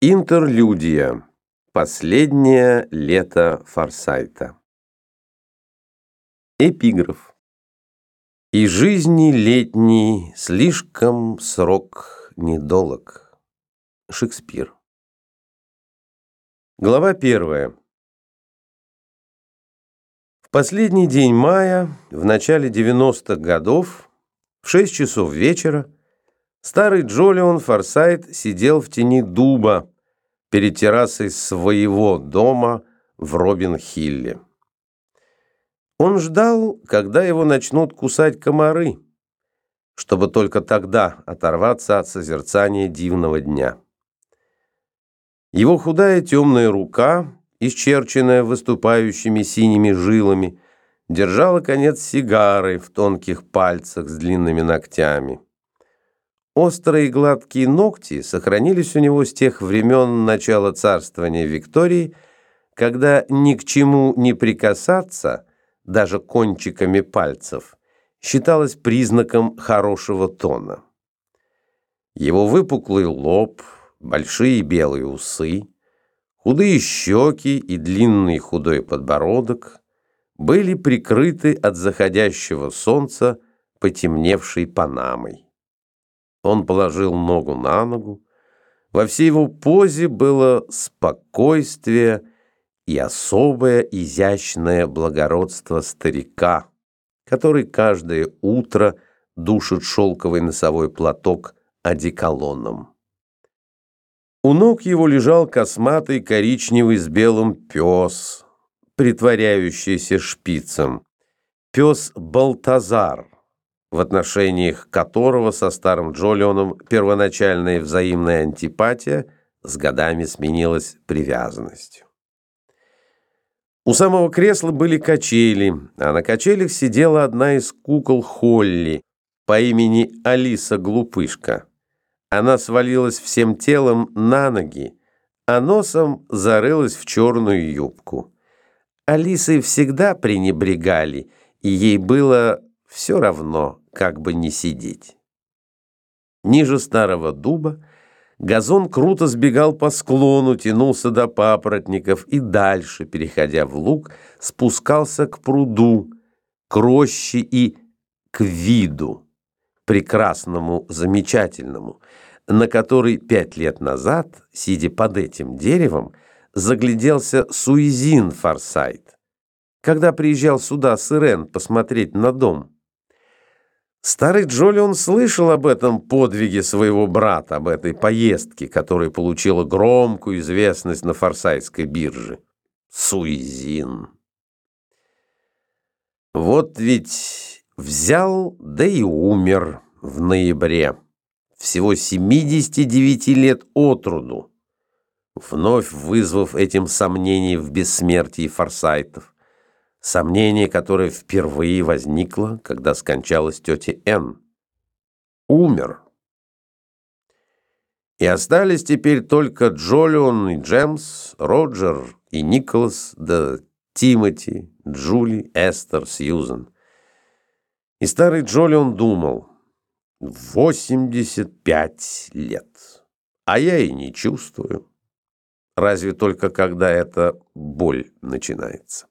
Интерлюдия. Последнее лето Форсайта. Эпиграф. И жизни летней слишком срок недолог. Шекспир. Глава первая. В последний день мая, в начале 90-х годов, в 6 часов вечера, Старый Джолион Форсайт сидел в тени дуба перед террасой своего дома в Робин-Хилле. Он ждал, когда его начнут кусать комары, чтобы только тогда оторваться от созерцания дивного дня. Его худая темная рука, исчерченная выступающими синими жилами, держала конец сигары в тонких пальцах с длинными ногтями. Острые гладкие ногти сохранились у него с тех времен начала царствования Виктории, когда ни к чему не прикасаться, даже кончиками пальцев, считалось признаком хорошего тона. Его выпуклый лоб, большие белые усы, худые щеки и длинный худой подбородок были прикрыты от заходящего солнца потемневшей панамой. Он положил ногу на ногу. Во всей его позе было спокойствие и особое изящное благородство старика, который каждое утро душит шелковый носовой платок одеколоном. У ног его лежал косматый коричневый с белым пес, притворяющийся шпицем. Пес Балтазар в отношениях которого со старым Джолионом первоначальная взаимная антипатия с годами сменилась привязанностью. У самого кресла были качели, а на качелях сидела одна из кукол Холли по имени Алиса Глупышка. Она свалилась всем телом на ноги, а носом зарылась в черную юбку. Алисой всегда пренебрегали, и ей было все равно, как бы не сидеть. Ниже старого дуба газон круто сбегал по склону, тянулся до папоротников и дальше, переходя в луг, спускался к пруду, к роще и к виду, прекрасному, замечательному, на который пять лет назад, сидя под этим деревом, загляделся Суизин Форсайт, когда приезжал сюда с Ирен посмотреть на дом. Старый Джолион слышал об этом подвиге своего брата, об этой поездке, которая получила громкую известность на форсайтской бирже. Суизин. Вот ведь взял, да и умер в ноябре. Всего 79 лет от роду, вновь вызвав этим сомнения в бессмертии форсайтов. Сомнение, которое впервые возникло, когда скончалась тетя Н. Умер. И остались теперь только Джолион и Джемс, Роджер и Николас, да Тимоти, Джули, Эстер, Сьюзен. И старый Джолион думал, 85 лет, а я и не чувствую. Разве только когда эта боль начинается.